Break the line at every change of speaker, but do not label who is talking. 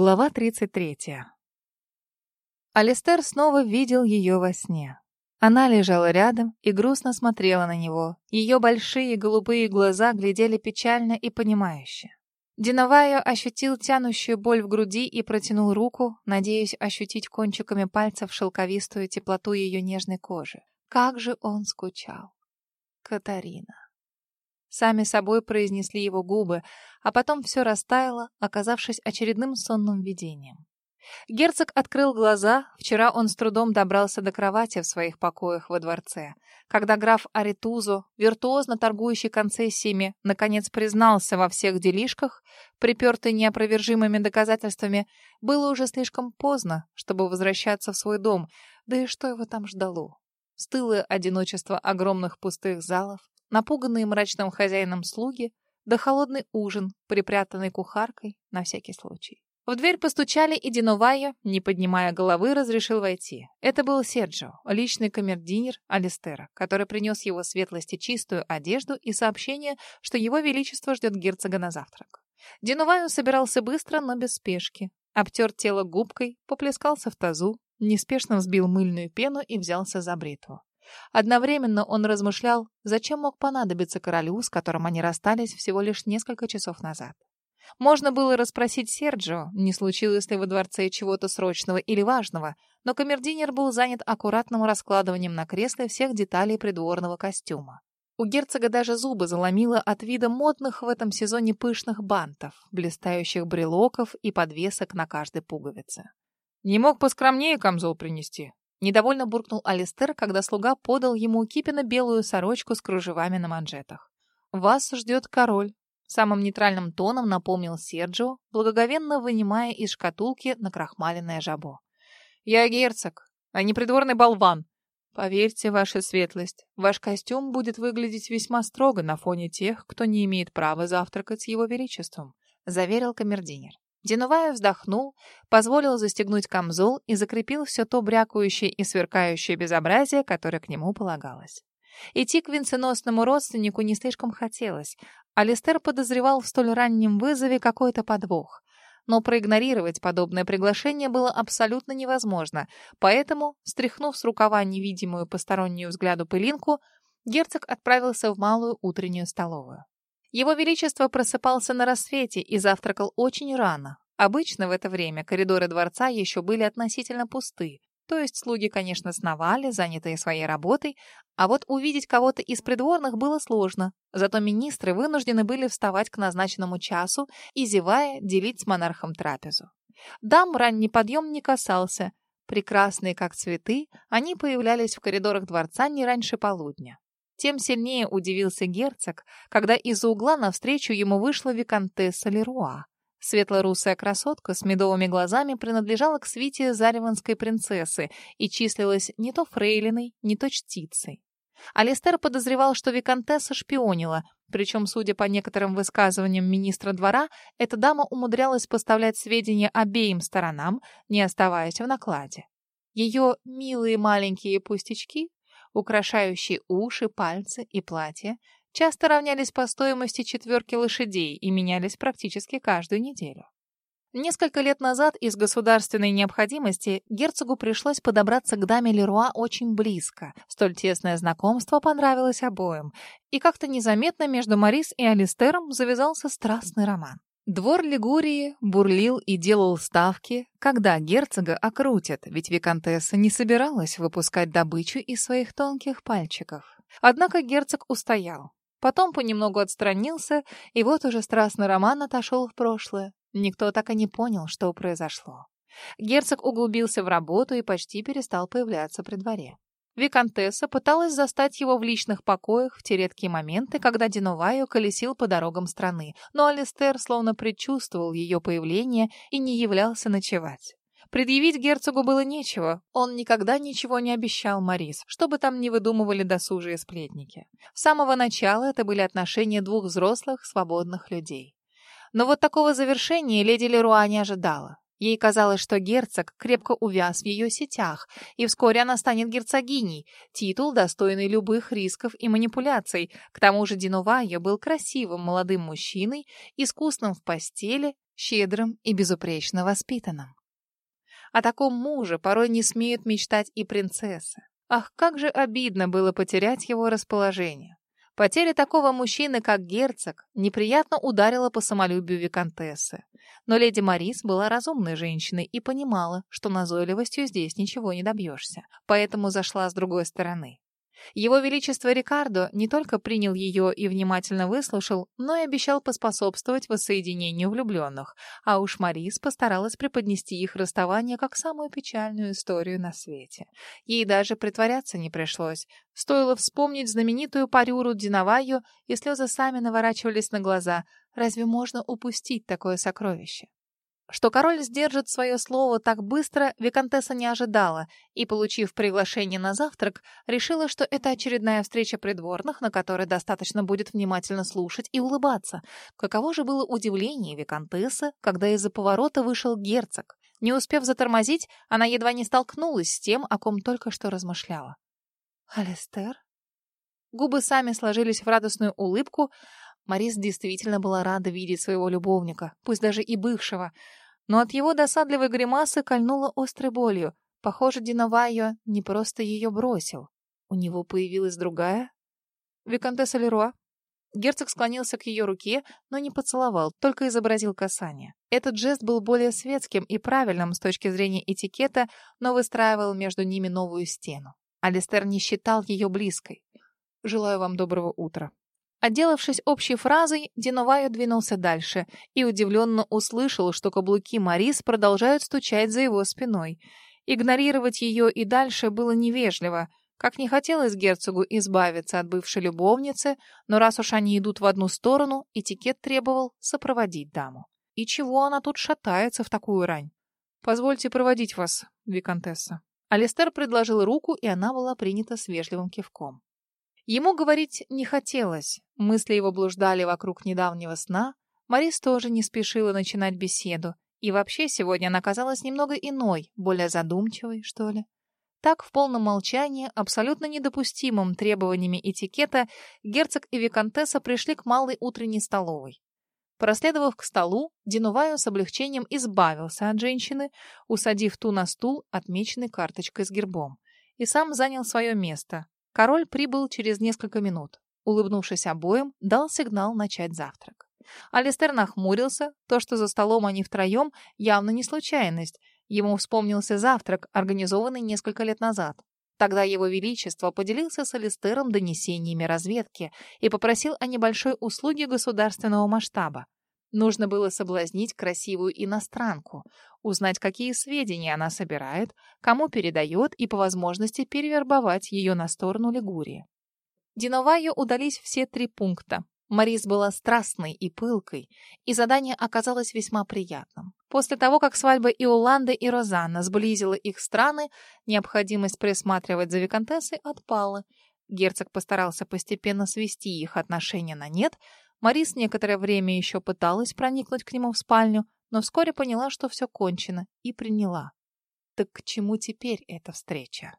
Глава 33. Алистер снова видел ее во сне. Она лежала рядом и грустно смотрела на него. Ее большие голубые глаза глядели печально и понимающе. Диновая ощутил тянущую боль в груди и протянул руку, надеясь ощутить кончиками пальцев шелковистую теплоту ее нежной кожи. Как же он скучал. Катарина. Сами собой произнесли его губы, а потом все растаяло, оказавшись очередным сонным видением. Герцог открыл глаза. Вчера он с трудом добрался до кровати в своих покоях во дворце. Когда граф Аритузо, виртуозно торгующий концессиями, наконец признался во всех делишках, припертый неопровержимыми доказательствами, было уже слишком поздно, чтобы возвращаться в свой дом, да и что его там ждало? Стылое одиночество огромных пустых залов, напуганные мрачным хозяином слуги, да холодный ужин, припрятанный кухаркой на всякий случай. В дверь постучали, и Диновая, не поднимая головы, разрешил войти. Это был Серджио, личный камердинер Алистера, который принес его светлости чистую одежду и сообщение, что его величество ждет герцога на завтрак. Диноваю собирался быстро, но без спешки. Обтер тело губкой, поплескался в тазу, неспешно взбил мыльную пену и взялся за бритву. Одновременно он размышлял, зачем мог понадобиться королю, с которым они расстались всего лишь несколько часов назад. Можно было расспросить Серджио, не случилось ли во дворце чего-то срочного или важного, но камердинер был занят аккуратным раскладыванием на кресле всех деталей придворного костюма. У герцога даже зубы заломило от вида модных в этом сезоне пышных бантов, блистающих брелоков и подвесок на каждой пуговице. «Не мог поскромнее камзол принести?» Недовольно буркнул Алистер, когда слуга подал ему кипенно-белую сорочку с кружевами на манжетах. «Вас ждет король», — самым нейтральным тоном напомнил Серджио, благоговенно вынимая из шкатулки накрахмаленное жабо. «Я герцог, а не придворный болван. Поверьте, ваша светлость, ваш костюм будет выглядеть весьма строго на фоне тех, кто не имеет права завтракать с его величеством», — заверил камердинер. Диновая вздохнул, позволил застегнуть камзол и закрепил все то брякающее и сверкающее безобразие, которое к нему полагалось. Идти к венценосному родственнику не слишком хотелось. Алистер подозревал в столь раннем вызове какой-то подвох. Но проигнорировать подобное приглашение было абсолютно невозможно, поэтому, стряхнув с рукава невидимую постороннюю взгляду пылинку, герцог отправился в малую утреннюю столовую. Его Величество просыпался на рассвете и завтракал очень рано. Обычно в это время коридоры дворца еще были относительно пусты. То есть слуги, конечно, сновали, занятые своей работой, а вот увидеть кого-то из придворных было сложно. Зато министры вынуждены были вставать к назначенному часу и, зевая, делить с монархом трапезу. Дам ранний подъем не касался. Прекрасные как цветы, они появлялись в коридорах дворца не раньше полудня. Тем сильнее удивился герцог, когда из-за угла навстречу ему вышла виконтесса Леруа. Светло-русая красотка с медовыми глазами принадлежала к свите зареванской принцессы и числилась не то фрейлиной, не то чтицей. Алистер подозревал, что виконтесса шпионила, причем, судя по некоторым высказываниям министра двора, эта дама умудрялась поставлять сведения обеим сторонам, не оставаясь в накладе. Ее милые маленькие пустячки украшающие уши, пальцы и платье, часто равнялись по стоимости четверки лошадей и менялись практически каждую неделю. Несколько лет назад из государственной необходимости герцогу пришлось подобраться к даме Леруа очень близко. Столь тесное знакомство понравилось обоим, и как-то незаметно между Марис и Алистером завязался страстный роман. Двор Лигурии бурлил и делал ставки, когда герцога окрутят, ведь виконтесса не собиралась выпускать добычу из своих тонких пальчиков. Однако герцог устоял. Потом понемногу отстранился, и вот уже страстный роман отошел в прошлое. Никто так и не понял, что произошло. Герцог углубился в работу и почти перестал появляться при дворе. Викантесса пыталась застать его в личных покоях в те редкие моменты, когда Диноваю колесил по дорогам страны, но Алистер словно предчувствовал ее появление и не являлся ночевать. Предъявить герцогу было нечего, он никогда ничего не обещал Марис, что бы там ни выдумывали досужие сплетники. С самого начала это были отношения двух взрослых, свободных людей. Но вот такого завершения леди Леруа не ожидала. Ей казалось, что герцог крепко увяз в ее сетях, и вскоре она станет герцогиней, титул, достойный любых рисков и манипуляций. К тому же Динувайо был красивым молодым мужчиной, искусным в постели, щедрым и безупречно воспитанным. О таком муже порой не смеют мечтать и принцессы. Ах, как же обидно было потерять его расположение. Потеря такого мужчины, как герцог, неприятно ударила по самолюбию виконтессы. Но леди Марис была разумной женщиной и понимала, что назойливостью здесь ничего не добьешься, поэтому зашла с другой стороны. Его Величество Рикардо не только принял ее и внимательно выслушал, но и обещал поспособствовать воссоединению влюбленных, а уж Марис постаралась преподнести их расставание как самую печальную историю на свете. Ей даже притворяться не пришлось. Стоило вспомнить знаменитую парюру Диноваю, и слезы сами наворачивались на глаза. Разве можно упустить такое сокровище? Что король сдержит свое слово так быстро, Викантесса не ожидала и, получив приглашение на завтрак, решила, что это очередная встреча придворных, на которой достаточно будет внимательно слушать и улыбаться. Каково же было удивление Викантессы, когда из-за поворота вышел герцог. Не успев затормозить, она едва не столкнулась с тем, о ком только что размышляла. «Алистер?» Губы сами сложились в радостную улыбку, Марис действительно была рада видеть своего любовника, пусть даже и бывшего. Но от его досадливой гримасы кольнула острой болью. Похоже, Диновайо не просто ее бросил. У него появилась другая? Викантесса Леруа? Герцог склонился к ее руке, но не поцеловал, только изобразил касание. Этот жест был более светским и правильным с точки зрения этикета, но выстраивал между ними новую стену. Алистер не считал ее близкой. «Желаю вам доброго утра», Отделавшись общей фразой, Диновайо двинулся дальше и удивленно услышал, что каблуки Марис продолжают стучать за его спиной. Игнорировать ее и дальше было невежливо. Как не хотелось герцогу избавиться от бывшей любовницы, но раз уж они идут в одну сторону, этикет требовал сопроводить даму. И чего она тут шатается в такую рань? «Позвольте проводить вас, виконтесса». Алистер предложил руку, и она была принята с вежливым кивком. Ему говорить не хотелось. Мысли его блуждали вокруг недавнего сна. Марис тоже не спешила начинать беседу. И вообще сегодня она казалась немного иной, более задумчивой, что ли. Так, в полном молчании, абсолютно недопустимым требованиями этикета, герцог и виконтесса пришли к малой утренней столовой. Проследовав к столу, Динуваю с облегчением избавился от женщины, усадив ту на стул, отмеченный карточкой с гербом, и сам занял свое место, Король прибыл через несколько минут. Улыбнувшись обоим, дал сигнал начать завтрак. Алистер нахмурился. То, что за столом они втроем, явно не случайность. Ему вспомнился завтрак, организованный несколько лет назад. Тогда его величество поделился с Алистером донесениями разведки и попросил о небольшой услуге государственного масштаба. Нужно было соблазнить красивую иностранку, узнать, какие сведения она собирает, кому передает и по возможности перевербовать ее на сторону Лигурии. Диноваю удались все три пункта. Марис была страстной и пылкой, и задание оказалось весьма приятным. После того, как свадьба Иоланды и Розанна сблизила их страны, необходимость присматривать за виконтессой отпала. Герцог постарался постепенно свести их отношения на нет, Марис некоторое время еще пыталась проникнуть к нему в спальню, но вскоре поняла, что все кончено, и приняла. Так к чему теперь эта встреча?